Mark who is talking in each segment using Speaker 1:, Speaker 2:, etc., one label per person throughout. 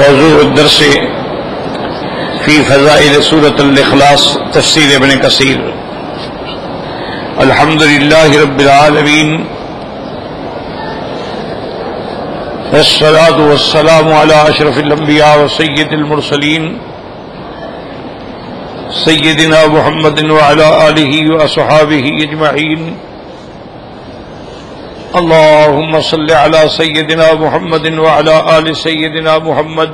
Speaker 1: موضوع الدرس في فضائل سورة الإخلاص تفسير ابن كثير الحمد لله رب العالمين والصلاة والسلام على أشرف الأنبياء وسيد المرسلين سيدنا محمد وعلى آله وأصحابه أجمعين اللهم صل على سيدنا محمد وعلى آل سيدنا محمد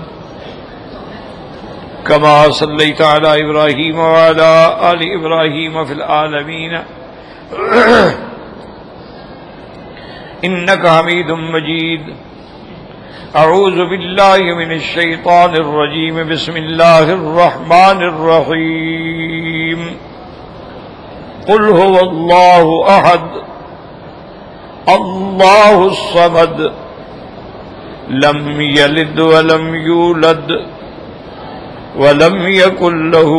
Speaker 1: كما صليت على إبراهيم وعلى آل إبراهيم في العالمين. إنك حميد مجيد. أعوذ بالله من الشيطان الرجيم. بسم الله الرحمن الرحيم. قل هو الله أحد. الله الصمد لم يلد ولم يولد ولم يكن له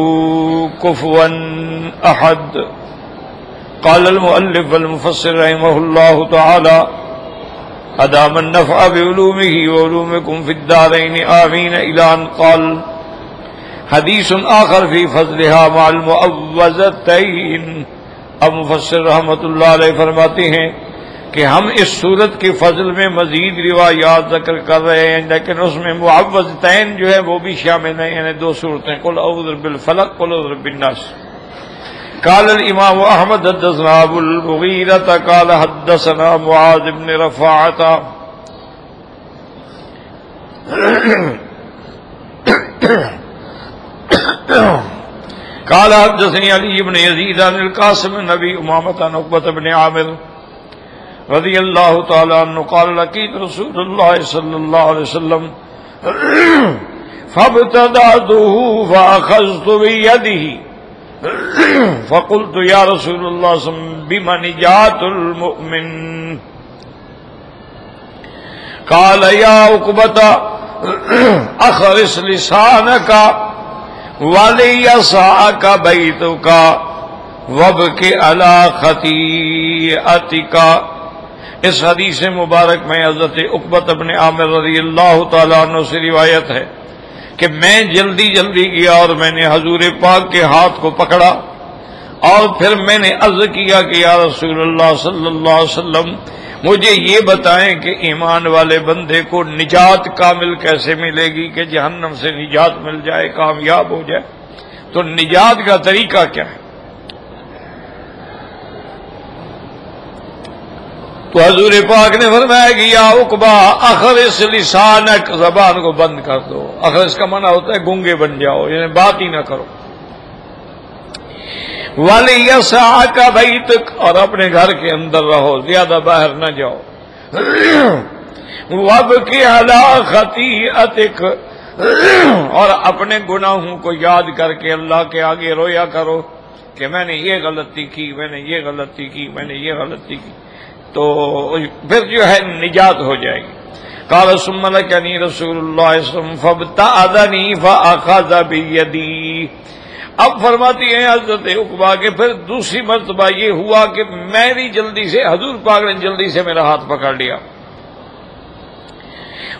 Speaker 1: كفوا أحد قال المؤلف المفسر رحمه الله تعالى أدام النفع بعلومه وعلومكم في الدارين آمين إلى أن قال حديث آخر في فضلها مع المؤوزتين اب مفسر رحمت اللہ علیہ فرماتے ہیں کہ ہم اس صورت کی فضل میں مزید روایات ذکر کر رہے ہیں، لیکن اس میں معوض تعین جو ہے وہ بھی شامل ہیں یعنی دو صورتیں کل اعوذ بالفلق کل اعوذ بالناس قال الامام احمد، حدثنا ابو المغیرة قال حدثنا معاذ بن رفاعتا قال حدثني علي بن يزيد عن القاسم النبي امامة نقبة بن عامر۔ رضی اللہ تعالی عنہ قال لقیت رسول اللہ صلی اللہ علیہ وسلم فابتدعته فاخذت بيده فقلت يا رسول الله صلى بما نجات المؤمن؟ قال يا عقبة اخرس لسانك وليسعك بيتك وابك على خطيئتك اس حدیث مبارک میں حضرت اقبت ابن عامر رضی اللہ تعالیٰ عنہ سے روایت ہے کہ میں جلدی جلدی گیا اور میں نے حضور پاک کے ہاتھ کو پکڑا اور پھر میں نے عرض کیا کہ یا رسول اللہ صلی اللہ علیہ وسلم، مجھے یہ بتائیں کہ ایمان والے بندے کو نجات کامل کیسے ملے گی کہ جہنم سے نجات مل جائے، کامیاب ہو جائے؟ تو نجات کا طریقہ کیا ہے؟ تو حضور پاک نے فرمایا کہ یا اقبا اخر اس لسانک زبان کو بند کر دو۔ اخر اس کا منع ہوتا ہے گونگے بن جاؤ یعنی بات ہی نہ کرو۔ والی یسا کا بھائی تک اور اپنے گھر کے اندر رہو، زیادہ باہر نہ جاؤ۔ وب کی ہلاختی اتک اور اپنے گناہوں کو یاد کر کے اللہ کے آگے رویا کرو کہ میں نے یہ غلطی کی، میں نے یہ غلطی کی، میں نے یہ غلطی کی۔ تو پھر جو ہے نجات ہو جائے گی۔ کال سمن کنی رسول اللہ فبتعدنی فاخذ بیدی۔ اب فرماتی ہیں حضرت اقبا کے پھر دوسری مرتبہ یہ ہوا کہ میں بھی جلدی سے حضور پاک نے جلدی سے میرا ہاتھ پکڑ لیا۔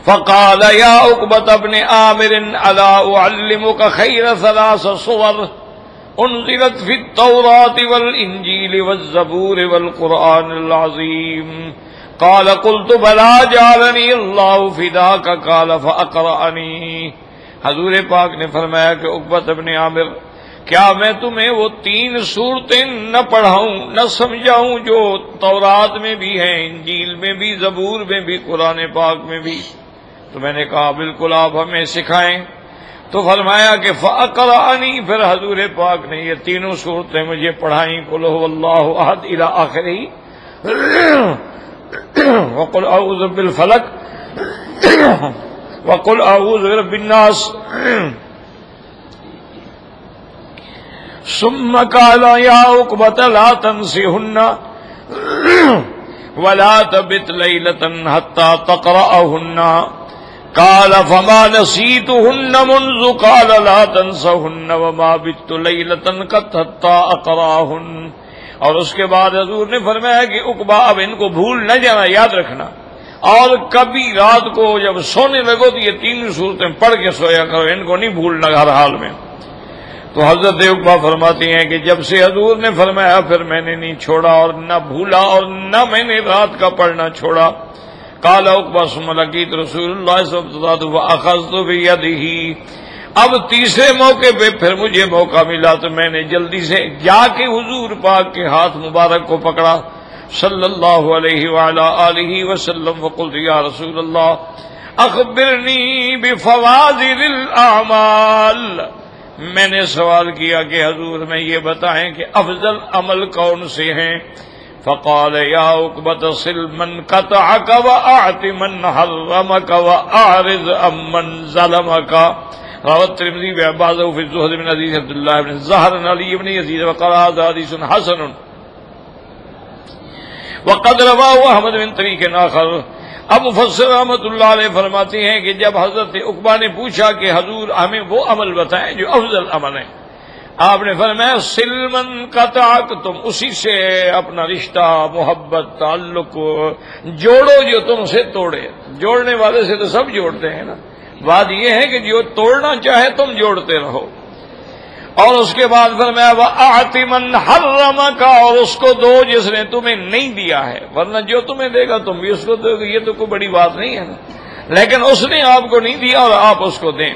Speaker 1: فقال یا اقبت ابن عامر الا اعلمك خیر ثلاث صور۔ انزلت في التوراة والإنجيل والزبور والقرآن العظيم. قال قلت بلا جعلني الله فداك. قال فأقرأني. حضور پاک نے فرمایا کہ اقبت ابن عامر، کیا میں تمہیں وہ تین صورتیں نہ پڑھاؤں، نہ سمجھاؤں جو تورات میں بھی ہیں، انجیل میں بھی، زبور میں بھی، قرآن پاک میں بھی؟ تو میں نے کہا بالکل آپ ہمیں سکھائیں۔ تو فرمایا کہ فقر انی پھر حضور پاک نے یہ تینوں صورتیں مجھے پڑھائیں کلو اللہ عہد الا آخری وقل اعوذ بالفلق۔ وقل اعوذ برب الناس۔ ثم قال يا عقبة لا تنسهن۔ ولا تبت ليلة حتى تقرأهن۔ قال فما نسيتهن منذ قال لا تنسهن وما بت ليلة قد حتى اقراهن اور اس کے بعد حضور نے فرمایا کہ اقبا، اب ان کو بھول نہ جانا، یاد رکھنا۔ اور کبھی رات کو جب سونے لگو تو یہ تین صورتیں پڑھ کے سویا کرو، ان کو نہیں بھولنا ہر حال میں۔ تو حضرت اقبا فرماتی ہیں کہ جب سے حضور نے فرمایا، پھر میں نے نہیں چھوڑا اور نہ بھولا اور نہ میں نے رات کا پڑھنا چھوڑا۔ کالا اقبا سملکیت رسول اللہ اخذ تو بھی ہی اب تیسرے موقع پہ پھر مجھے موقع ملا تو میں نے جلدی سے جا کے حضور پاک کے ہاتھ مبارک کو پکڑا۔ صلی اللہ علیہ وعلا آلہ وسلم وقلت یا رسول اللہ، اخبرنی بفواضل الاعمال۔ میں نے سوال کیا کہ حضور میں یہ بتائیں کہ افضل عمل کون سے ہیں؟ فقال یا اقبت سلمن قطعك واعط من حرمك واعرض امن ظلمك. رواه الترمذي بعباده في الزهد من حديث عبد الله بن زهر بن علي بن يزيد وقال هذا حديث حسن. وقد رواه احمد بن طريق اخر اب مفسر رحمت اللہ علیہ فرماتے ہیں کہ جب حضرت اقبا نے پوچھا کہ حضور ہمیں وہ عمل بتائیں جو افضل عمل ہے آپ نے فرمایا، سلمن کا تاک تم اسی سے اپنا رشتہ، محبت، تعلق جوڑو جو تم سے توڑے۔ جوڑنے والے سے تو سب جوڑتے ہیں نا۔ بات یہ ہے کہ جو توڑنا چاہے تم جوڑتے رہو۔ اور اس کے بعد پھر میں آتمن ہر رما کا اور اس کو دو جس نے تمہیں نہیں دیا ہے۔ ورنہ جو تمہیں دے گا تم بھی اس کو دو گے۔ یہ تو کوئی بڑی بات نہیں ہے نا۔ لیکن اس نے آپ کو نہیں دیا اور آپ اس کو دیں۔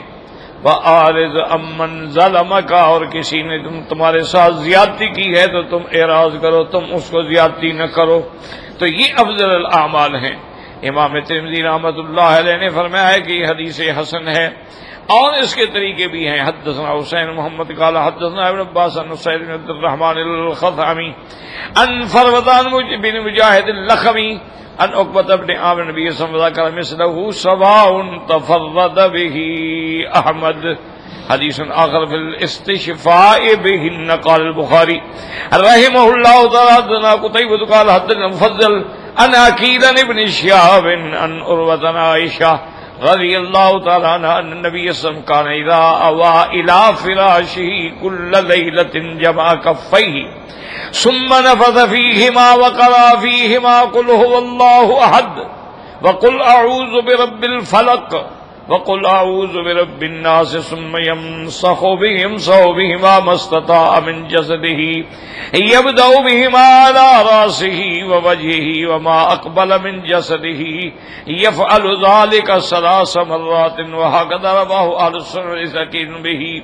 Speaker 1: آرز امن ظالم کا اور کسی نے تم تمہارے ساتھ زیادتی کی ہے تو تم اعراض کرو، تم اس کو زیادتی نہ کرو۔ تو یہ افضل الاعمال ہیں۔ امام ترمزی رحمت اللہ علیہ نے فرمایا ہے کہ یہ حدیث حسن ہے۔ اور اس کے طریقے بھی ہیں۔ حدثنا حسین محمد قال حدثنا ابن عباس عن سعید بن عبد الرحمن الخثعمی ان فروتان بن مجاہد اللخمی ان عقبت ابن عامر نبی صلی اللہ علیہ وسلم مثله سواء تفرد به احمد۔ حدیث آخر في الاستشفاء به قال البخاري رحمه الله تعالى حدثنا قتيبة قال حدثنا مفضل ان اكيد ابن شهاب ان اروتنا عائشہ رضی اللہ تعالیٰ عنہ نبی اسلام کان اذا اوا الى فراشه کل لیلت جمع كفيه ثم نفذ فيهما وقرا فيهما قل هو اللہ احد وقل اعوذ برب الفلق وقل اعوذ برب الناس ثم يمسخ بهم سو بهما ما استطاع من جسده يبدا بهما على راسه ووجهه وما اقبل من جسده، يفعل ذلك ثلاث مرات وهكذا رواه اهل السنه سكين به۔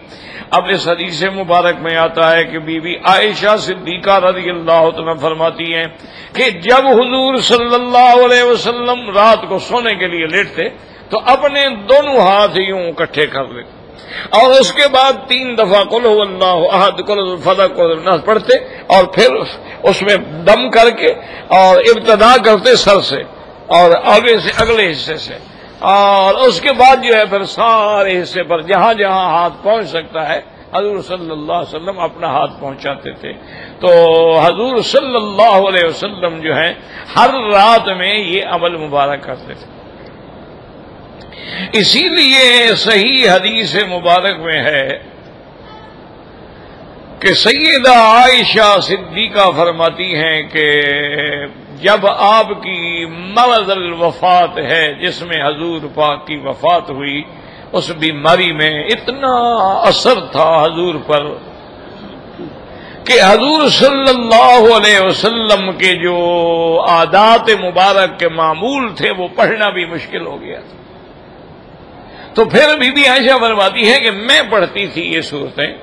Speaker 1: اب اس حدیث مبارک میں آتا ہے کہ بی بی عائشہ صدیقہ رضی اللہ عنہ فرماتی ہیں کہ جب حضور صلی اللہ علیہ وسلم رات کو سونے کے لیے لیٹتے تو اپنے دونوں ہاتھ یوں اکٹھے کر لے۔ اور اس کے بعد تین دفعہ کل اللہ عہد کل فضا کو پڑھتے اور پھر اس میں دم کر کے اور ابتدا کرتے سر سے اور آگے سے اگلے حصے سے۔ اور اس کے بعد جو ہے پھر سارے حصے پر جہاں جہاں ہاتھ پہنچ سکتا ہے، حضور صلی اللہ علیہ وسلم اپنا ہاتھ پہنچاتے تھے۔ تو حضور صلی اللہ علیہ وسلم جو ہے، ہر رات میں یہ عمل مبارک کرتے تھے۔ اسی لیے صحیح حدیث مبارک میں ہے کہ سیدہ عائشہ صدیقہ فرماتی ہیں کہ جب آپ کی مرض الوفات ہے، جس میں حضور پاک کی وفات ہوئی، اس بیماری میں اتنا اثر تھا حضور پر کہ حضور صلی اللہ علیہ وسلم کے جو عادات مبارک کے معمول تھے، وہ پڑھنا بھی مشکل ہو گیا تھا۔ تو پھر بی بی عائشہ فرماتی ہے کہ میں پڑھتی تھی یہ صورتیں۔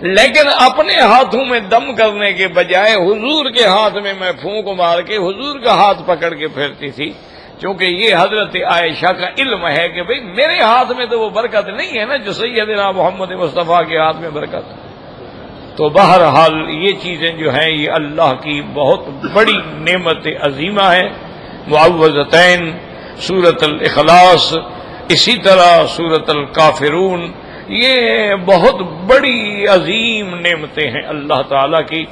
Speaker 1: لیکن اپنے ہاتھوں میں دم کرنے کے بجائے حضور کے ہاتھ میں میں پھونک مار کے حضور کا ہاتھ پکڑ کے پھیرتی تھی۔ کیونکہ یہ حضرت عائشہ کا علم ہے کہ بھئی میرے ہاتھ میں تو وہ برکت نہیں ہے نا جو سیدنا محمد مصطفیٰ کے ہاتھ میں برکت۔ تو بہرحال یہ چیزیں جو ہیں یہ اللہ کی بہت بڑی نعمت عظیمہ ہے۔ معوضتین سورت الاخلاص اسی طرح سورت الکافرون، یہ بہت بڑی عظیم نعمتیں ہیں اللہ تعالی کی،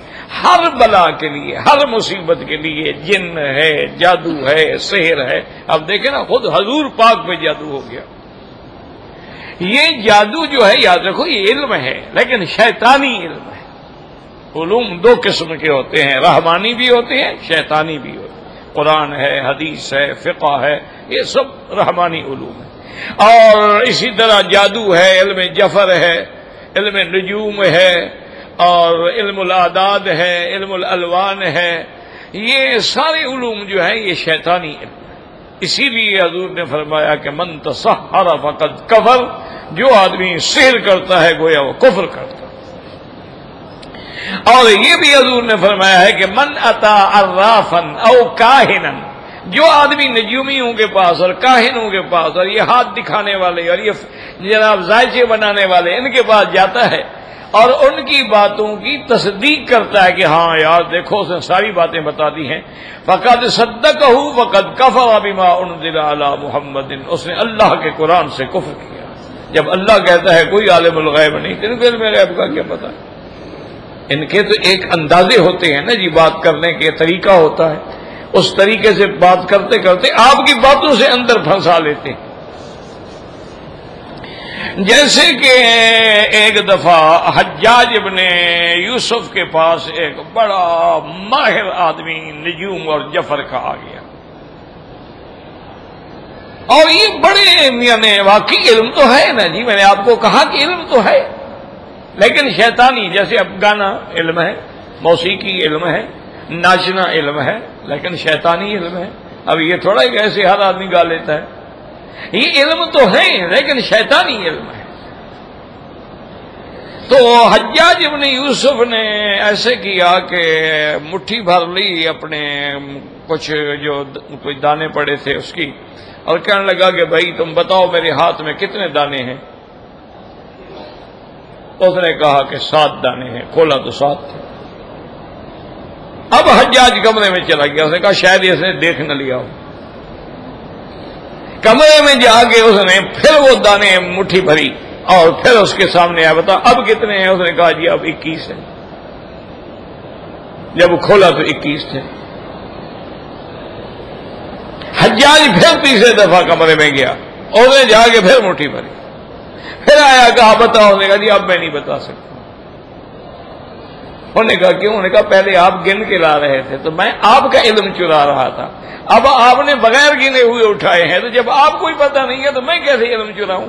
Speaker 1: ہر بلا کے لیے، ہر مصیبت کے لیے، جن ہے، جادو ہے، سحر ہے۔ اب دیکھیں نا، خود حضور پاک پہ جادو ہو گیا۔ یہ جادو جو ہے، یاد رکھو، یہ علم ہے، لیکن شیطانی علم ہے۔ علوم دو قسم کے ہوتے ہیں، رحمانی بھی ہوتے ہیں، شیطانی بھی ہوتے ہیں۔ قرآن ہے، حدیث ہے، فقہ ہے، یہ سب رحمانی علوم ہے اور اسی طرح جادو ہے، علم جفر ہے، علم نجوم ہے، اور علم الاداد ہے، علم الالوان ہے۔ یہ سارے علوم جو ہیں، یہ شیطانی علم اسی لیے حضور نے فرمایا کہ من تصحر فقط کفر، جو آدمی سیر کرتا ہے، گویا وہ کفر کرتا اور یہ بھی حضور نے فرمایا ہے کہ من اتا ارافن او کاہنن جو آدمی نجومیوں کے پاس اور کاہنوں کے پاس اور یہ ہاتھ دکھانے والے اور یہ جناب ذائچے بنانے والے ان کے پاس جاتا ہے اور ان کی باتوں کی تصدیق کرتا ہے کہ ہاں یار دیکھو، اس نے ساری باتیں بتا دی ہیں۔ فقط صدق ہوں فقط کفر ابیما ان دل محمد۔ اس نے اللہ کے قرآن سے کفر کیا۔ جب اللہ کہتا ہے، کوئی عالم الغیب نہیں تین دل میں غیب کا کیا پتا ان کے تو ایک اندازے ہوتے ہیں نا جی بات کرنے کے طریقہ ہوتا ہے۔ اس طریقے سے بات کرتے کرتے آپ کی باتوں سے اندر پھنسا لیتے ہیں۔ جیسے کہ ایک دفعہ حجاج ابن یوسف کے پاس ایک بڑا ماہر آدمی نجوم اور جفر کا آ گیا۔ اور یہ بڑے یعنی واقعی علم تو ہے نا جی میں نے آپ کو کہا کہ علم تو ہے، لیکن شیطانی جیسے اب گانا علم ہے، موسیقی علم ہے ناچنا علم ہے، لیکن شیطانی علم ہے۔ اب یہ تھوڑا ہی ایسے ہر آدمی گا لیتا ہے۔ یہ علم تو ہے لیکن شیطانی علم ہے۔ تو حجاج ابن یوسف نے ایسے کیا کہ مٹھی بھر لی اپنے کچھ جو کچھ دانے پڑے تھے اس کی، اور کہنے لگا کہ بھائی تم بتاؤ میرے ہاتھ میں کتنے دانے ہیں۔ اس نے کہا کہ سات دانے ہیں، کھولا تو سات تھے۔ اب حجاج کمرے میں چلا گیا، اس نے کہا شاید اس نے دیکھ نہ لیا ہو۔ کمرے میں جا کے اس نے پھر وہ دانے مٹھی بھری اور پھر اس کے سامنے آیا، بتا اب کتنے ہیں؟ اس نے کہا جی اب اکیس ہے جب کھولا تو اکیس تھے۔ حجاج پھر تیسرے دفعہ کمرے میں گیا اس نے جا کے پھر مٹھی بھری۔ پھر آیا، کہا بتاؤ، اس نے کہا جی اب میں نہیں بتا سکتا۔ انہوں نے کہا، کیوں؟ انہوں نے کہا، پہلے آپ گن کے لا رہے تھے. تو میں آپ کا علم چرا رہا تھا۔ اب آپ نے بغیر گنے ہوئے اٹھائے ہیں، تو جب آپ کو پتہ نہیں ہے، تو میں کیسے علم چراؤں؟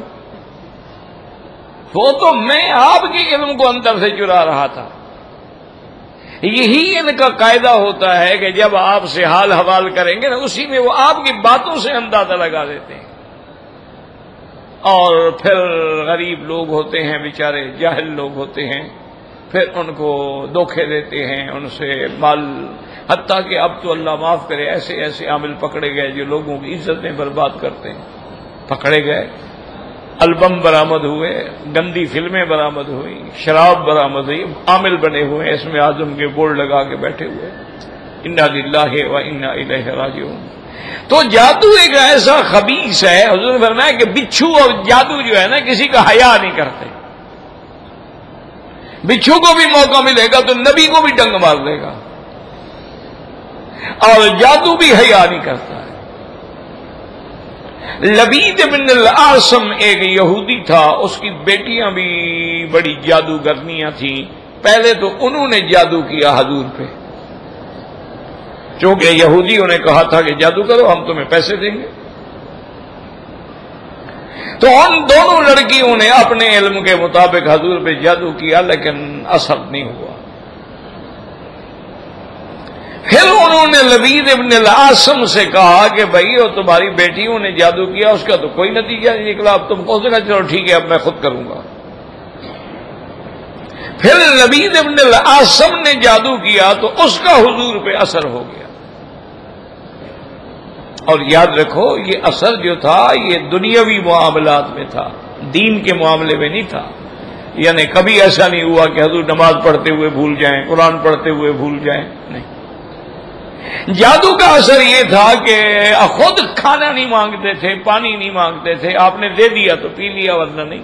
Speaker 1: وہ تو میں آپ کے علم کو اندر سے چرا رہا تھا۔ یہی ان کا قاعدہ ہوتا ہے کہ جب آپ سے حال حوال کریں گے نا، اسی میں وہ آپ کی باتوں سے اندازہ لگا دیتے ہیں۔ اور پھر غریب لوگ ہوتے ہیں، بیچارے جاہل لوگ ہوتے ہیں۔ پھر ان کو دھوکے دیتے ہیں، ان سے مال، حتیٰ کہ اب تو اللہ معاف کرے، ایسے ایسے عامل پکڑے گئے جو لوگوں کی عزتیں برباد کرتے ہیں۔ پکڑے گئے۔ البم برامد ہوئے، گندی فلمیں برامد ہوئی شراب برامد ہوئی، عامل بنے ہوئے اس میں آزم کے بورڈ لگا کے بیٹھے ہوئے۔ انا للہ و انا الہ راجعون۔ تو جادو ایک ایسا خبیص ہے، حضور فرمایا کہ بچھو اور جادو جو ہے نا، کسی کا حیا نہیں کرتے۔ بچھو کو بھی موقع ملے گا تو نبی کو بھی ڈنگ مار دے گا۔ اور جادو بھی حیا نہیں کرتا ہے۔ لبید بن العاصم ایک یہودی تھا، اس کی بیٹیاں بھی بڑی جادوگرنیاں تھیں۔ پہلے تو انہوں نے جادو کیا حضور پہ۔ چونکہ یہودیوں نے کہا تھا کہ جادو کرو، ہم تمہیں پیسے دیں گے۔ تو ان دونوں لڑکیوں نے اپنے علم کے مطابق حضور پہ جادو کیا، لیکن اثر نہیں ہوا۔ پھر انہوں نے لبید ابن العاصم سے کہا کہ بھائی، اور تمہاری بیٹیوں نے جادو کیا، اس کا تو کوئی نتیجہ نہیں نکلا۔ اب تم کو دینا چلو ٹھیک ہے، اب میں خود کروں گا۔ پھر لبید ابن العاصم نے جادو کیا تو اس کا حضور پہ اثر ہو گیا۔ اور یاد رکھو، یہ اثر جو تھا، یہ دنیاوی معاملات میں تھا، دین کے معاملے میں نہیں تھا۔ یعنی کبھی ایسا نہیں ہوا کہ حضور نماز پڑھتے ہوئے بھول جائیں، قرآن پڑھتے ہوئے بھول جائیں، نہیں۔ جادو کا اثر یہ تھا کہ خود کھانا نہیں مانگتے تھے، پانی نہیں مانگتے تھے، آپ نے دے دیا تو پی لیا، ورنہ نہیں۔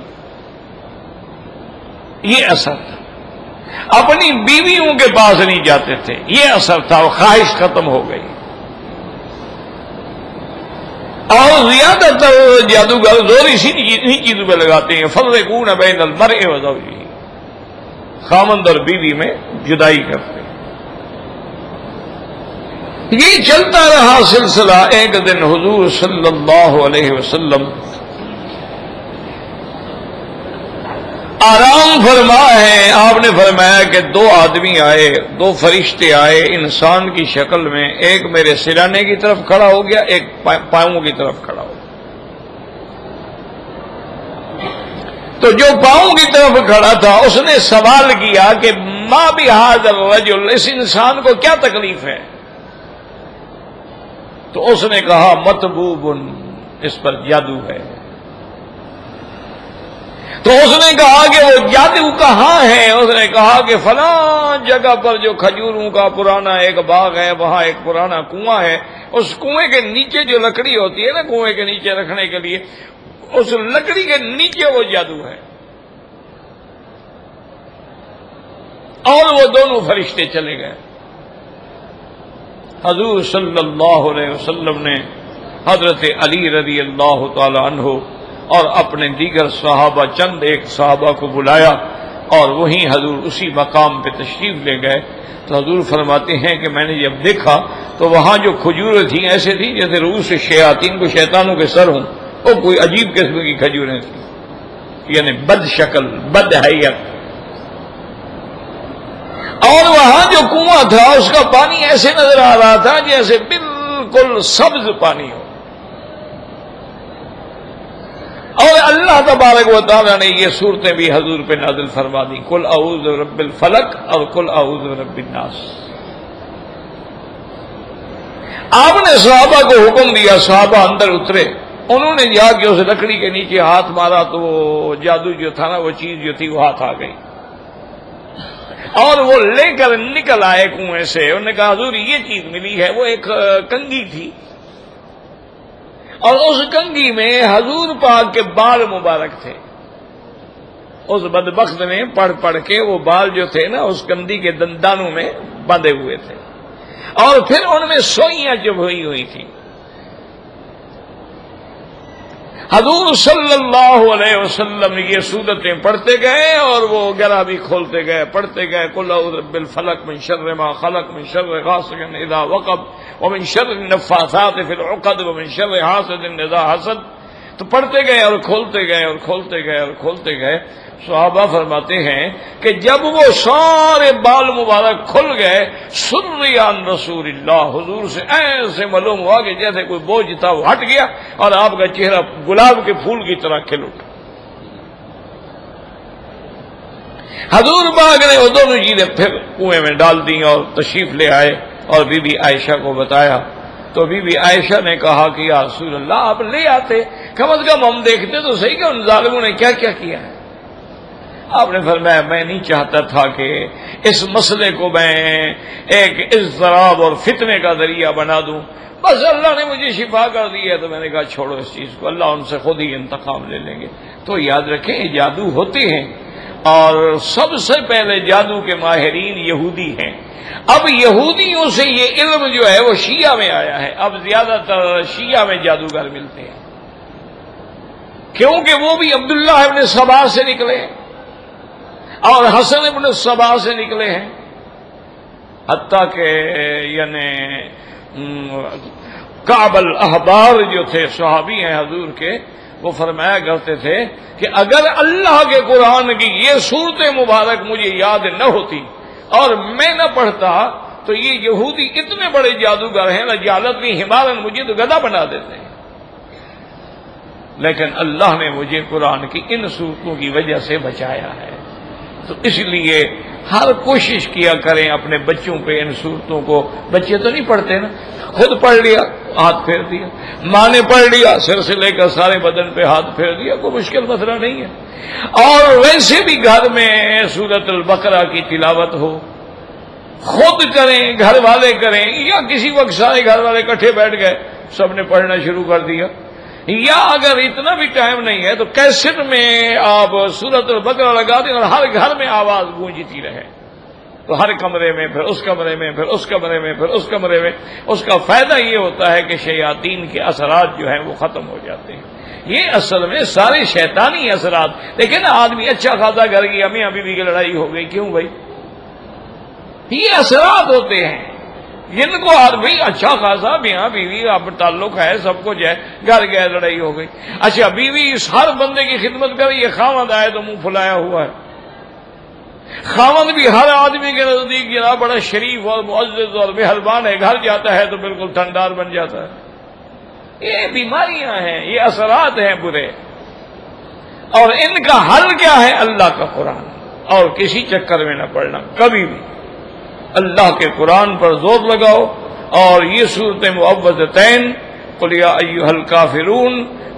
Speaker 1: یہ اثر تھا۔ اپنی بیویوں کے پاس نہیں جاتے تھے، یہ اثر تھا وہ خواہش ختم ہو گئی۔ اور زیادہ تر جادوگر زور اسی چیزوں پہ لگاتے ہیں. فضل کون بین المر جی خامند اور بیوی میں جدائی کرتے یہ چلتا رہا سلسلہ ایک دن حضور صلی اللہ علیہ وسلم آرام فرما ہے۔ آپ نے فرمایا کہ دو آدمی آئے، دو فرشتے آئے انسان کی شکل میں، ایک میرے سرانے کی طرف کھڑا ہو گیا، ایک پاؤں کی طرف کھڑا ہو گیا۔ تو جو پاؤں کی طرف کھڑا تھا، اس نے سوال کیا کہ ماں بھی حاضر رجل اس انسان کو کیا تکلیف ہے؟ تو اس نے کہا متبوب اس پر جادو ہے۔ تو اس نے کہا کہ وہ جادو کہاں ہے؟ اس نے کہا کہ فلاں جگہ پر جو کھجوروں کا پرانا ایک باغ ہے، وہاں ایک پرانا کنواں ہے۔ اس کنویں کے نیچے جو لکڑی ہوتی ہے نا، کنویں کے نیچے رکھنے کے لیے، اس لکڑی کے نیچے وہ جادو ہے۔ اور وہ دونوں فرشتے چلے گئے۔ حضور صلی اللہ علیہ وسلم نے حضرت علی رضی اللہ تعالی عنہ اور اپنے دیگر صحابہ چند ایک صحابہ کو بلایا اور وہیں حضور اسی مقام پہ تشریف لے گئے۔ تو حضور فرماتے ہیں کہ میں نے جب دیکھا تو وہاں جو کھجوریں تھیں ایسے تھیں جیسے روح سے شیاتین کو شیطانوں کے سر ہوں۔ وہ کوئی عجیب قسم کی کھجوریں تھیں۔ یعنی بد شکل، بد حیت۔ اور وہاں جو کنواں تھا، اس کا پانی ایسے نظر آ رہا تھا جیسے بالکل سبز پانی ہو اور اللہ تبارک و تعالیٰ نے یہ صورتیں بھی حضور پہ نازل فرما دی۔ کل اعوذ رب الفلق اور کل اعوذ رب الناس۔ آپ نے صحابہ کو حکم دیا، صحابہ اندر اترے۔ انہوں نے جا کے اس لکڑی کے نیچے ہاتھ مارا تو وہ جادو جو تھا نا، وہ چیز جو تھی وہ ہاتھ آ گئی۔ اور وہ لے کر نکل آئے کنویں سے۔ انہوں نے کہا، حضور یہ چیز ملی ہے، وہ ایک کنگھی تھی۔ اور اس کنگھی میں حضور پاک کے بال مبارک تھے۔ اس بدبخت نے پڑھ پڑھ کے وہ بال جو تھے نا، اس کندی کے دندانوں میں بندھے ہوئے تھے۔ اور پھر ان میں سوئیاں جب ہوئی ہوئی تھیں۔ حضور صلی اللہ علیہ وسلم یہ سورتیں پڑھتے گئے اور وہ گلا بھی کھولتے گئے، پڑھتے گئے کل رب الفلق من شر ما خلق، من شر غاسق اذا وقب، ومن شر النفاثات في العقد، ومن شر حاسد اذا حسد۔ تو پڑھتے گئے اور کھولتے گئے اور کھولتے گئے اور کھولتے گئے۔ صحابہ فرماتے ہیں کہ جب وہ سارے بال مبارک کھل گئے سن رسول اللہ، حضور سے ایسے معلوم ہوا کہ جیسے کوئی بوجھ تھا، وہ ہٹ گیا اور آپ کا چہرہ گلاب کے پھول کی طرح کھل اٹھا۔ حضور باغ نے وہ دونوں چیزیں پھر کنویں میں ڈال دی اور تشریف لے آئے اور بی بی عائشہ کو بتایا۔ تو بی بی عائشہ نے کہا کہ یا رسول اللہ، آپ لے آتے۔ کم از کم ہم دیکھتے تو صحیح کہ ان ظالموں نے کیا کیا کیا ہے؟ آپ نے فرمایا، میں نہیں چاہتا تھا کہ اس مسئلے کو میں ایک اضطراب اور فتنے کا ذریعہ بنا دوں۔ بس اللہ نے مجھے شفا کر دی ہے تو میں نے کہا، چھوڑو اس چیز کو، اللہ ان سے خود ہی انتقام لے لیں گے۔ تو یاد رکھیں جادو ہوتے ہیں۔ اور سب سے پہلے جادو کے ماہرین یہودی ہیں۔ اب یہودیوں سے یہ علم جو ہے، وہ شیعہ میں آیا ہے۔ اب زیادہ تر شیعہ میں جادوگر ملتے ہیں۔ کیونکہ وہ بھی عبداللہ ابن سبا سے نکلے اور حسن ابن سبا سے نکلے ہیں۔ حتیٰ کہ یعنی کابل احبار جو تھے، صحابی ہیں حضور کے، وہ فرمایا کرتے تھے کہ اگر اللہ کے قرآن کی یہ صورت مبارک مجھے یاد نہ ہوتی اور میں نہ پڑھتا، تو یہ یہودی اتنے بڑے جادوگر ہیں نہ جالت بھی ہمالن مجھے تو گدا بنا دیتے ہیں۔ لیکن اللہ نے مجھے قرآن کی ان صورتوں کی وجہ سے بچایا ہے۔ تو اس لیے ہر کوشش کیا کریں اپنے بچوں پہ، ان صورتوں کو۔ بچے تو نہیں پڑھتے نا۔ خود پڑھ لیا، ہاتھ پھیر دیا۔ ماں نے پڑھ لیا، سر سے لے کر سارے بدن پہ ہاتھ پھیر دیا، کوئی مشکل مسئلہ نہیں ہے۔ اور ویسے بھی گھر میں سورت البقرہ کی تلاوت ہو۔ خود کریں، گھر والے کریں، یا کسی وقت سارے گھر والے کٹھے بیٹھ گئے، سب نے پڑھنا شروع کر دیا۔ یا اگر اتنا بھی ٹائم نہیں ہے تو کیسٹ میں آپ سورت البقرہ لگا دیں اور ہر گھر میں آواز گونجتی رہے۔ تو ہر کمرے میں، پھر اس کمرے میں، پھر اس کمرے میں، پھر اس کمرے میں۔ اس کا فائدہ یہ ہوتا ہے کہ شیاطین کے اثرات جو ہیں وہ ختم ہو جاتے ہیں۔ یہ اصل میں سارے شیطانی اثرات۔ دیکھیں نا آدمی اچھا خاصا کر گیا امی ابھی بھی لڑائی ہو گئی۔ کیوں بھائی؟ یہ اثرات ہوتے ہیں۔ جن کو بھائی اچھا خاصا میاں بیوی اب تعلق ہے، سب کچھ ہے، گھر گئے لڑائی ہو گئی۔ اچھا بیوی اس ہر بندے کی خدمت کر یہ خامد آئے تو منہ پھلایا ہوا ہے۔ خامد بھی ہر آدمی کے نزدیک یہ بڑا شریف اور معزز اور مہربان ہے۔ گھر جاتا ہے تو بالکل ٹھنڈار بن جاتا ہے۔ یہ بیماریاں ہیں، یہ اثرات ہیں برے۔ اور ان کا حل کیا ہے؟ اللہ کا قرآن۔ اور کسی چکر میں نہ پڑنا، کبھی بھی۔ اللہ کے قرآن پر زور لگاؤ اور یہ صورت معوت تین کلیا ایو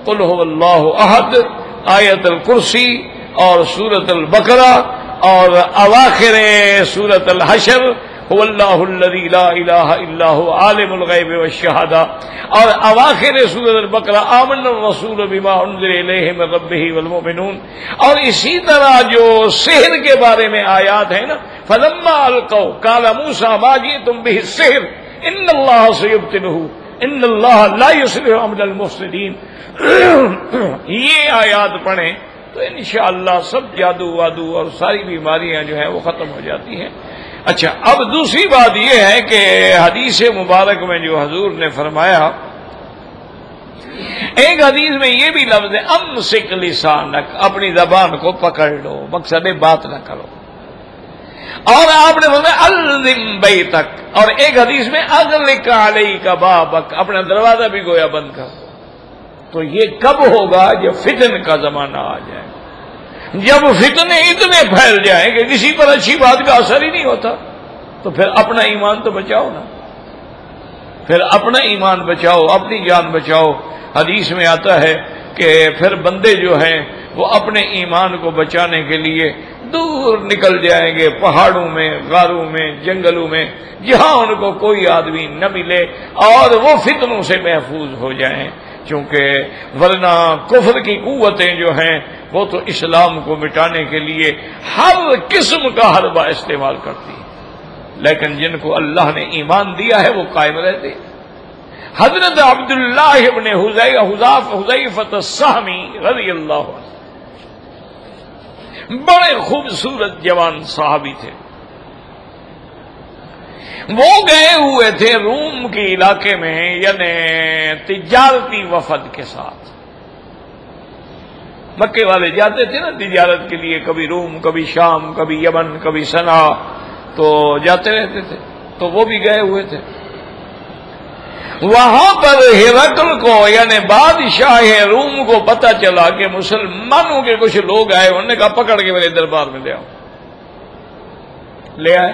Speaker 1: قل هو اللہ عہد آیت الکرسی اور سورت البقرہ اور اواخر سورت الحشر هو اللہ الذي لا الہ الا هو، عالم الغیب والشہادہ اور اواخر سورت البقرہ آمن الرسول بما انزل الیہ من ربہ والمؤمنون. اور اسی طرح جو سحر کے بارے میں آیات ہیں نا، فلما القوا، قال موسى ما جئتم به السحر؟ ان اللہ سيبطله. ان اللہ لا يصلح عمل المفسدين. یہ آیات پڑھیں تو انشاءاللہ سب جادو وادو اور ساری بیماریاں جو ہیں وہ ختم ہو جاتی ہیں۔ اچھا اب دوسری بات یہ ہے کہ حدیث مبارک میں جو حضور نے فرمایا، ایک حدیث میں یہ بھی لفظ ہے ام سکھ لسانک، اپنی زبان کو پکڑ لو، مقصد بات نہ کرو۔ اور آپ نے بولا الدم بئی تک اور ایک حدیث میں اگل کالی کا بابک۔ اپنا دروازہ بھی گویا بند کر۔ تو یہ کب ہوگا جب فتن کا زمانہ آ جائے؟ جب فتنے اتنے پھیل جائیں کہ کسی پر اچھی بات کا اثر ہی نہیں ہوتا، تو پھر اپنا ایمان تو بچاؤ نا۔ پھر اپنا ایمان بچاؤ، اپنی جان بچاؤ۔ حدیث میں آتا ہے کہ پھر بندے جو ہیں، وہ اپنے ایمان کو بچانے کے لیے دور نکل جائیں گے پہاڑوں میں، غاروں میں، جنگلوں میں، جہاں ان کو کوئی آدمی نہ ملے اور وہ فتنوں سے محفوظ ہو جائیں۔ چونکہ ورنہ کفر کی قوتیں جو ہیں وہ تو اسلام کو مٹانے کے لیے ہر قسم کا حربہ استعمال کرتی ہے۔ لیکن جن کو اللہ نے ایمان دیا ہے وہ قائم رہتے حضرت عبداللہ ابن حضاف حضیفت السہمی رضی اللہ عنہ۔ بڑے خوبصورت جوان صحابی تھے۔ وہ گئے ہوئے تھے روم کے علاقے میں یعنی تجارتی وفد کے ساتھ۔ مکے والے جاتے تھے نا تجارت کے لیے، کبھی روم، کبھی شام، کبھی یمن، کبھی سنا، تو جاتے رہتے تھے، تو وہ بھی گئے ہوئے تھے۔ وہاں پر ہرکل کو یعنی بادشاہ روم کو پتا چلا کہ مسلمانوں کے کچھ لوگ آئے، انہوں نے کہا، پکڑ کے میرے دربار میں لے آؤ۔ لے آئے۔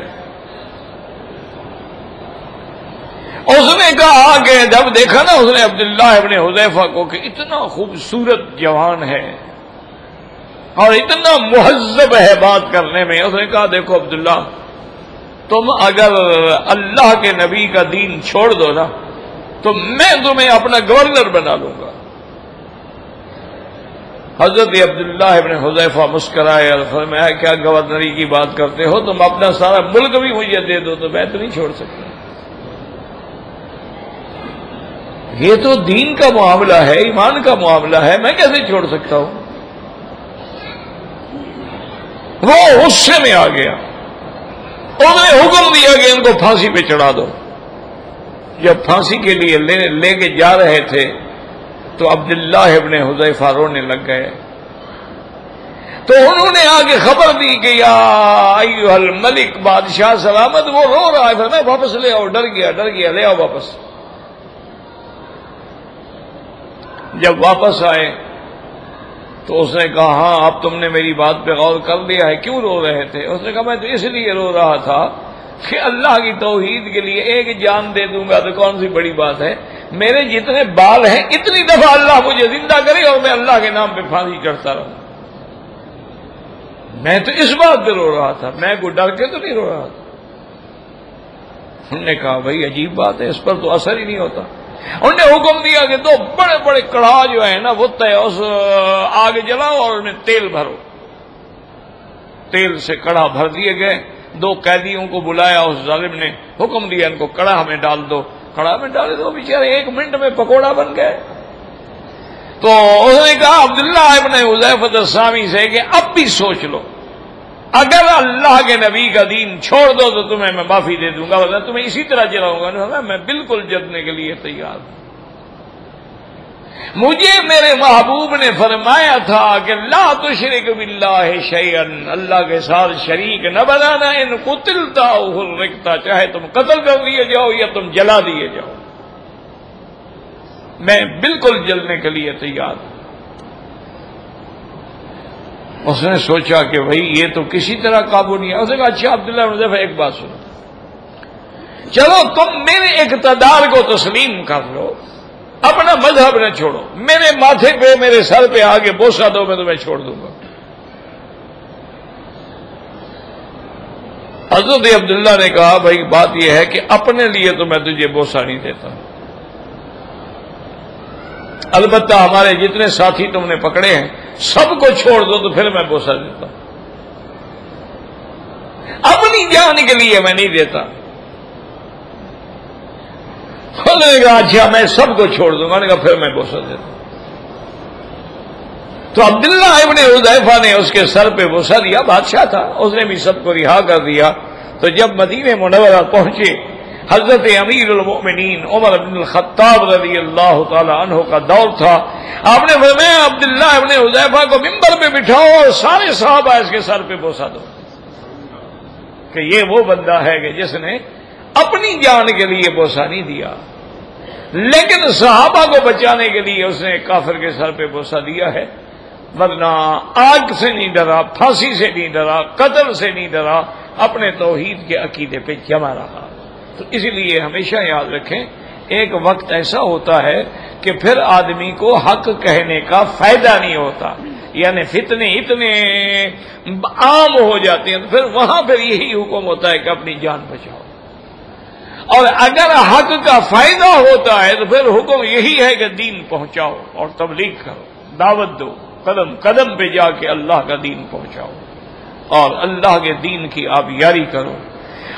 Speaker 1: اس نے کہا کہ جب دیکھا نا، اس نے عبداللہ ابن حذیفہ کو کہ اتنا خوبصورت جوان ہے۔ اور اتنا مہذب ہے بات کرنے میں، اس نے کہا، دیکھو عبداللہ، تم اگر اللہ کے نبی کا دین چھوڑ دو نا، تو میں تمہیں اپنا گورنر بنا لوں گا۔ حضرت عبداللہ ابن حذیفہ مسکرائے میں کیا گورنری کی بات کرتے ہو؟ تم اپنا سارا ملک بھی مجھے دے دو، تو میں تو نہیں چھوڑ سکتا۔ یہ تو دین کا معاملہ ہے، ایمان کا معاملہ ہے، میں کیسے چھوڑ سکتا ہوں؟ وہ غصے میں آ گیا۔ انہوں نے حکم دیا کہ ان کو پھانسی پہ چڑھا دو۔ جب پھانسی کے لیے لے کے جا رہے تھے، تو عبداللہ ابن حضیفہ رونے لگ گئے۔ تو انہوں نے آگے خبر دی کہ یا ایوہ الملک بادشاہ سلامت، وہ رو رہا ہے۔ میں واپس لے آؤ، ڈر گیا ڈر گیا، لے آؤ واپس۔ جب واپس آئے تو اس نے کہا ہاں اب تم نے میری بات پہ غور کر لیا ہے، کیوں رو رہے تھے؟ اس نے کہا، میں تو اس لیے رو رہا تھا کہ اللہ کی توحید کے لیے ایک جان دے دوں گا۔ تو کون سی بڑی بات ہے؟ میرے جتنے بال ہیں، اتنی دفعہ اللہ مجھے زندہ کرے اور میں اللہ کے نام پہ پھانسی چڑھتا رہوں۔ میں تو اس بات پہ رو رہا تھا۔ میں کوئی ڈر کے تو نہیں رو رہا تھا۔ انہوں نے کہا، بھائی، عجیب بات ہے، اس پر تو اثر ہی نہیں ہوتا۔ انہوں نے حکم دیا کہ دو بڑے بڑے کڑھا جو ہے نا، وہ اس آگ جلاؤ اور انہیں تیل بھرو۔ تیل سے کڑھا بھر دیے گئے۔ دو قیدیوں کو بلایا، اس ظالم نے حکم دیا، ان کو کڑا میں ڈال دو۔ کڑا میں ڈالے دو، بیچارے، ایک منٹ میں پکوڑا بن گئے۔ تو اس نے کہا، عبداللہ ابن حضیفت السامی سے کہ اب بھی سوچ لو۔ اگر اللہ کے نبی کا دین چھوڑ دو تو تمہیں میں معافی دے دوں گا ورنہ تمہیں اسی طرح چلاؤں گا۔ میں بالکل جلنے کے لیے تیار ہوں۔ مجھے میرے محبوب نے فرمایا تھا کہ لا تشرک باللہ شیئن اللہ کے ساتھ شریک نہ بنانا۔ ان قتلتا رکھتا چاہے تم قتل کر دیے جاؤ یا تم جلا دیے جاؤ۔ میں بالکل جلنے کے لیے تیار ہوں۔ اس نے سوچا کہ بھائی یہ تو کسی طرح قابو نہیں ہے۔ اس نے کہا اچھا عبداللہ مظفر ایک بات سنو۔ چلو، تم میرے اقتدار کو تسلیم کر لو۔ اپنا مذہب نہ چھوڑو۔ میرے ماتھے پہ، میرے سر پہ آگے بوسا دو، میں تمہیں چھوڑ دوں گا۔ حضرت عبداللہ نے کہا، بھائی، بات یہ ہے کہ اپنے لیے تو میں تجھے بوسا نہیں دیتا۔ البتہ ہمارے جتنے ساتھی تم نے پکڑے ہیں، سب کو چھوڑ دو تو پھر میں بوسا دیتا ہوں۔ اپنی جان کے لیے میں نہیں دیتا۔ کھولے گا اچھا میں سب کو چھوڑ دوں گا۔ کہا، پھر میں بوسا دیتا ہوں۔ تو عبداللہ ابن حذیفہ نے اس کے سر پہ بوسا دیا، بادشاہ تھا۔ اس نے بھی سب کو رہا کر دیا۔ تو جب مدینہ منورہ پہنچے حضرت امیر المؤمنین عمر بن الخطاب رضی اللہ تعالی عنہ کا دور تھا۔ آپ نے فرمایا، عبداللہ ابن حذیفہ کو ممبر پہ بٹھاؤ اور سارے صحابہ اس کے سر پہ بوسا دو۔ کہ یہ وہ بندہ ہے کہ جس نے اپنی جان کے لیے بوسا نہیں دیا، لیکن صحابہ کو بچانے کے لیے اس نے کافر کے سر پہ بوسا دیا ہے۔ ورنہ آگ سے نہیں ڈرا، پھانسی سے نہیں ڈرا قتل سے نہیں ڈرا، اپنے توحید کے عقیدے پہ جمع رہا۔ تو اسی لیے ہمیشہ یاد رکھیں، ایک وقت ایسا ہوتا ہے کہ پھر آدمی کو حق کہنے کا فائدہ نہیں ہوتا یعنی فتنے اتنے عام ہو جاتے ہیں، تو پھر وہاں پھر یہی حکم ہوتا ہے کہ اپنی جان بچاؤ۔ اور اگر حق کا فائدہ ہوتا ہے، تو پھر حکم یہی ہے کہ دین پہنچاؤ اور تبلیغ کرو، دعوت دو، قدم قدم پہ جا کے اللہ کا دین پہنچاؤ۔ اور اللہ کے دین کی آپ یاری کرو۔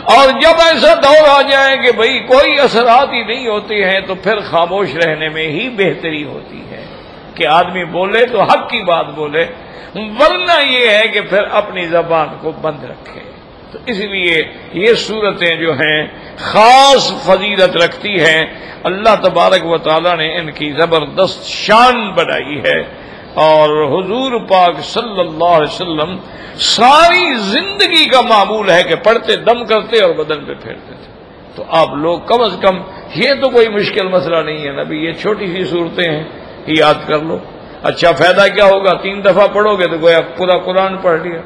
Speaker 1: اور جب ایسا دور آ جائے کہ بھائی کوئی اثرات ہی نہیں ہوتے ہیں، تو پھر خاموش رہنے میں ہی بہتری ہوتی ہے۔ کہ آدمی بولے تو حق کی بات بولے، ورنہ یہ ہے کہ پھر اپنی زبان کو بند رکھے۔ تو اس لیے یہ صورتیں جو ہیں خاص فضیلت رکھتی ہیں۔ اللہ تبارک و تعالی نے ان کی زبردست شان بنائی ہے۔ اور حضور پاک صلی اللہ علیہ وسلم ساری زندگی کا معمول ہے کہ پڑھتے، دم کرتے اور بدن پہ پھیرتے تھے۔ تو آپ لوگ کم از کم، یہ تو کوئی مشکل مسئلہ نہیں ہے نبی، یہ چھوٹی سی صورتیں ہیں یاد کر لو۔ اچھا فائدہ کیا ہوگا؟ تین دفعہ پڑھو گے تو گویا پورا قرآن پڑھ لیا۔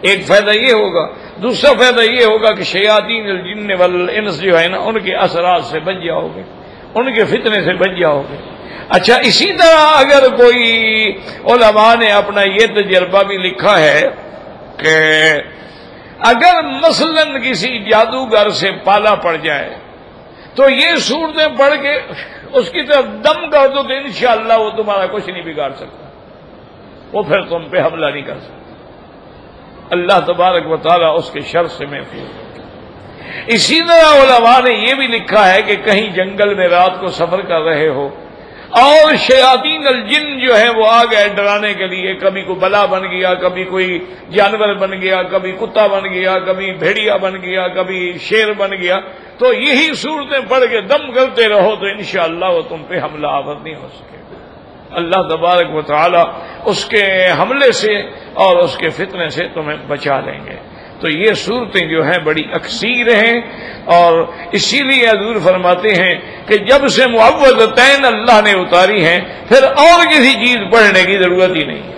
Speaker 1: ایک فائدہ یہ ہوگا، دوسرا فائدہ یہ ہوگا کہ شیاطین الجن والانس جو ہے نا، ان کے اثرات سے بچ جاؤ گے۔ ان کے فتنے سے بچ جاؤ گے۔ اچھا اسی طرح اگر کوئی علماء نے اپنا یہ تجربہ بھی لکھا ہے کہ اگر مثلا کسی جادوگر سے پالا پڑ جائے، تو یہ صورتیں پڑھ کے اس کی طرف دم کر دو تو انشاءاللہ وہ تمہارا کچھ نہیں بگاڑ سکتا۔ وہ پھر تم پہ حملہ نہیں کر سکتا۔ اللہ تبارک و تعالیٰ اس کے شر سے محفوظ اسی طرح علماء نے یہ بھی لکھا ہے کہ کہیں جنگل میں رات کو سفر کر رہے ہو اور شیاطین الجن جو ہے وہ آ گئے ڈرانے کے لیے، کبھی کوئی بلا بن گیا، کبھی کوئی جانور بن گیا، کبھی کتا بن گیا، کبھی بھیڑیا بن گیا، کبھی شیر بن گیا۔ تو یہی صورتیں پڑھ کے دم کرتے رہو تو انشاءاللہ وہ تم پہ حملہ آور نہیں ہو سکے۔ اللہ تبارک و تعالی اس کے حملے سے اور اس کے فتنے سے تمہیں بچا لیں گے۔ تو یہ صورتیں جو ہیں بڑی اکثیر ہیں اور اسی لیے حضور فرماتے ہیں کہ جب سے معوض تین اللہ نے اتاری ہیں، پھر اور کسی چیز پڑھنے کی ضرورت ہی نہیں۔ ہے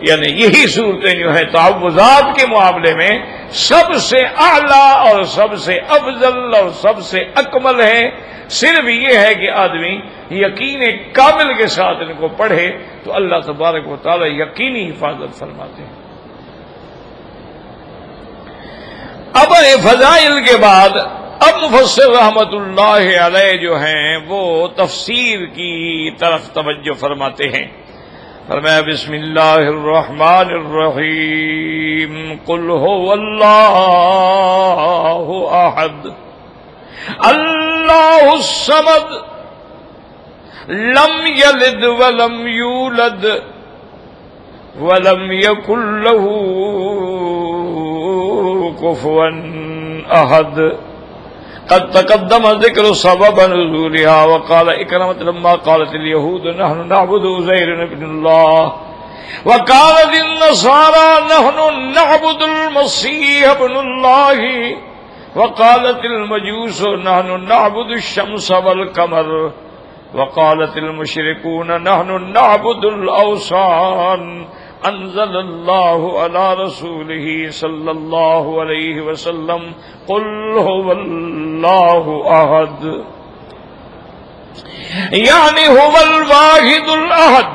Speaker 1: یعنی یہی صورتیں جو ہیں تعوضات کے معاملے میں سب سے اعلی اور سب سے افضل اور سب سے اکمل ہے صرف یہ ہے کہ آدمی یقین کامل کے ساتھ ان کو پڑھے تو اللہ تبارک و تعالی یقینی حفاظت فرماتے ہیں۔ اب فضائل کے بعد اب مفسر رحمت اللہ علیہ جو ہیں وہ تفسیر کی طرف توجہ فرماتے ہیں۔ فرمایا، بسم اللہ الرحمن الرحیم، قل هو اللہ احد۔ اللہ الصمد، لم یلد ولم یولد، ولم یکن له كفوا أحد. قد تقدم ذكر سبب نزولها وقال إكرمة لما قالت اليهود نحن نعبد أزير بن الله. وقالت النصارى نحن نعبد المسيح ابن الله. وقالت المجوس نحن نعبد الشمس والقمر. وقالت المشركون نحن نعبد الأوصان انزل الله على رسوله صلى الله عليه وسلم قل هو الله احد يعني هو الواحد الاحد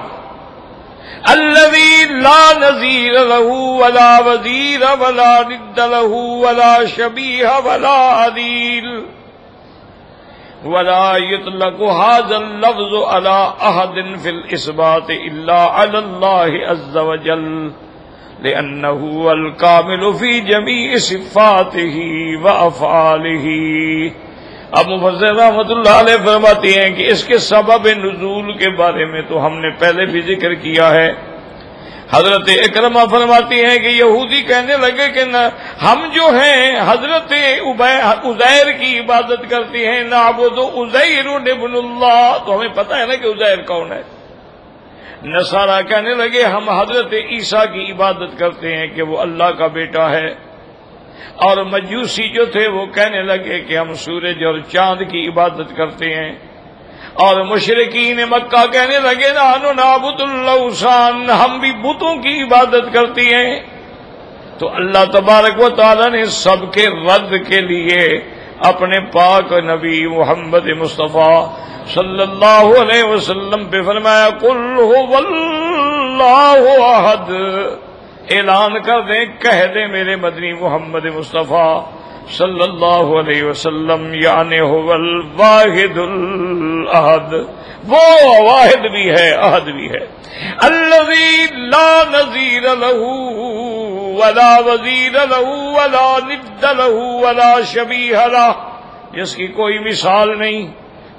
Speaker 1: الذي لا نذير له ولا وزير ولا ند له ولا شبيه ولا عديل ولا يطلق هذا اللفظ على أحد في الإثبات إلا على الله عز وجل، لأنه هو الكامل في جميع صفاته وأفعاله. اب مفسر رحمت اللہ علیہ فرماتی ہیں کہ اس کے سبب نزول کے بارے میں تو ہم نے پہلے بھی ذکر کیا ہے۔ حضرت اکرما فرماتی ہیں کہ یہودی کہنے لگے کہ نہ، ہم جو ہیں، حضرت ازیر کی عبادت کرتی ہیں، نہ اب تو ازیر ابن اللہ۔ تو ہمیں پتہ ہے نا کہ ازیر کون ہے۔ نسارا کہنے لگے، ہم حضرت عیسیٰ کی عبادت کرتے ہیں کہ وہ اللہ کا بیٹا ہے۔ اور مجوسی جو تھے، وہ کہنے لگے کہ ہم سورج اور چاند کی عبادت کرتے ہیں۔ اور مشرقین مکہ کہنے لگے نانو نابت اللہ ہم بھی بتوں کی عبادت کرتی ہیں۔ تو اللہ تبارک و تعالی نے سب کے رد کے لیے اپنے پاک نبی محمد مصطفیٰ صلی اللہ علیہ وسلم پہ فرمایا کل احد۔ اعلان کر دیں، کہہ دیں میرے مدنی محمد مصطفیٰ۔ صلی اللہ علیہ وسلم یعنی واحد الحد وہ واحد بھی ہے عہد بھی ہے. الذي لا نذیر لہو ولا وزیر لہو ولا ند لہو ولا شبی له جس کی کوئی مثال نہیں،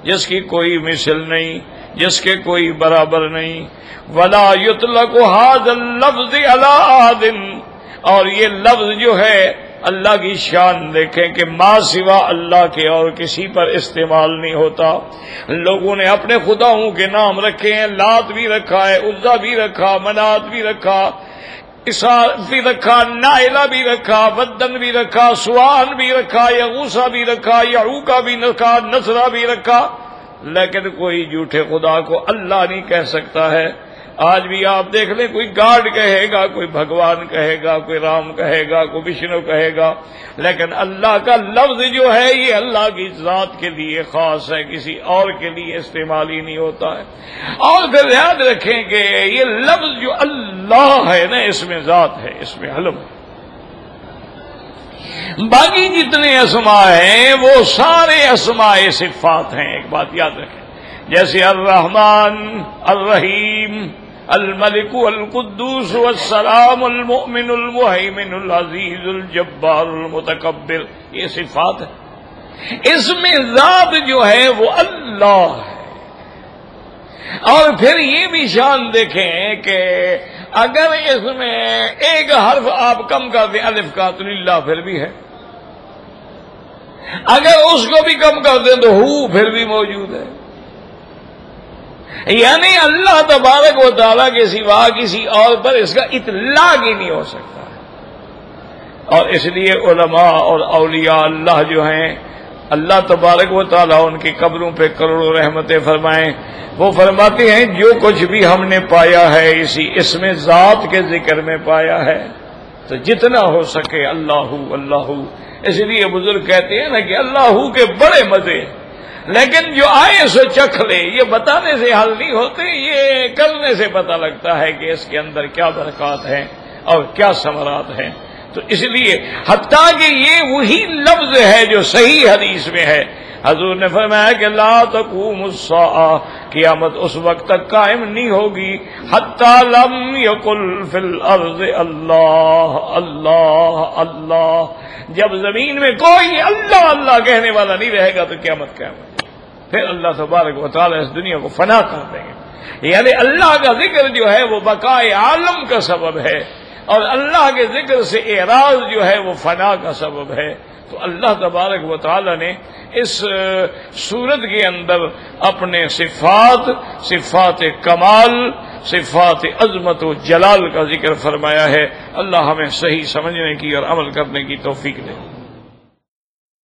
Speaker 1: جس کی کوئی مثل نہیں، جس کے کوئی برابر نہیں. ولا یطلق هذا اللفظ على احد. اور یہ لفظ جو ہے اللہ کی شان دیکھیں کہ ماں سوا اللہ کے اور کسی پر استعمال نہیں ہوتا۔ لوگوں نے اپنے خداؤں کے نام رکھے ہیں، لات بھی رکھا ہے، عزا بھی رکھا، منات بھی رکھا بھی رکھا، نائلہ بھی رکھا، بدن بھی رکھا، سوان بھی رکھا یغوسا بھی رکھا یعوقا بھی رکھا نسرا بھی رکھا۔ لیکن کوئی جھوٹے خدا کو اللہ نہیں کہہ سکتا ہے۔ آج بھی آپ دیکھ لیں، کوئی گاڈ کہے گا، کوئی بھگوان کہے گا، کوئی رام کہے گا، کوئی وشنو کہے گا۔ لیکن اللہ کا لفظ جو ہے، یہ اللہ کی ذات کے لیے خاص ہے، کسی اور کے لیے استعمال ہی نہیں ہوتا ہے۔ اور پھر یاد رکھیں کہ یہ لفظ جو اللہ ہے نا، اس میں ذات ہے، اس میں علم ہے۔ باقی جتنے اسما ہیں، وہ سارے اسماء صفات ہیں۔ ایک بات یاد رکھیں، جیسے الرحمن، الرحیم الملک القدوس والسلام المؤمن المحیمن العزیز الجبار المتکبر یہ صفات ہے اس میں ذات جو ہے وہ اللہ ہے۔ اور پھر یہ بھی شان دیکھیں کہ اگر اس میں ایک حرف آپ کم کر دیں، الف کا تو اللہ پھر بھی ہے۔ اگر اس کو بھی کم کر دیں تو ہو پھر بھی موجود ہے۔ یعنی اللہ تبارک و تعالیٰ کے سوا کسی اور پر اس کا اطلاق ہی نہیں ہو سکتا۔ اور اس لیے علماء اور اولیاء اللہ جو ہیں، اللہ تبارک و تعالیٰ ان کی قبروں پہ کروڑوں رحمتیں فرمائیں۔ وہ فرماتے ہیں، جو کچھ بھی ہم نے پایا ہے، اسی اس میں ذات کے ذکر میں پایا ہے۔ تو جتنا ہو سکے، اللہ اللہ اس لیے بزرگ کہتے ہیں نا کہ اللہ کے بڑے مزے۔ لیکن جو آئے سو چکھ لے، یہ بتانے سے حل نہیں ہوتے، یہ کرنے سے پتہ لگتا ہے کہ اس کے اندر کیا برکات ہیں اور کیا ثمرات ہیں۔ تو اس لیے حتیٰ کہ یہ وہی لفظ ہے جو صحیح حدیث میں ہے۔ حضور نے فرمایا کہ لا تقوم الساعة قیامت اس وقت تک قائم نہیں ہوگی۔ حتیٰ لم یقل فی الارض اللہ اللہ اللہ۔ جب زمین میں کوئی اللہ اللہ کہنے والا نہیں رہے گا تو قیامت قیامت پھر اللہ تبارک و تعالیٰ اس دنیا کو فنا کر دیں گے۔ یعنی اللہ کا ذکر جو ہے وہ بقائے عالم کا سبب ہے اور اللہ کے ذکر سے اعراض جو ہے وہ فنا کا سبب ہے۔ تو اللہ تبارک و تعالی نے اس صورت کے اندر اپنے صفات صفات کمال، صفات عظمت و جلال کا ذکر فرمایا ہے۔ اللہ ہمیں صحیح سمجھنے کی اور عمل کرنے کی توفیق دے۔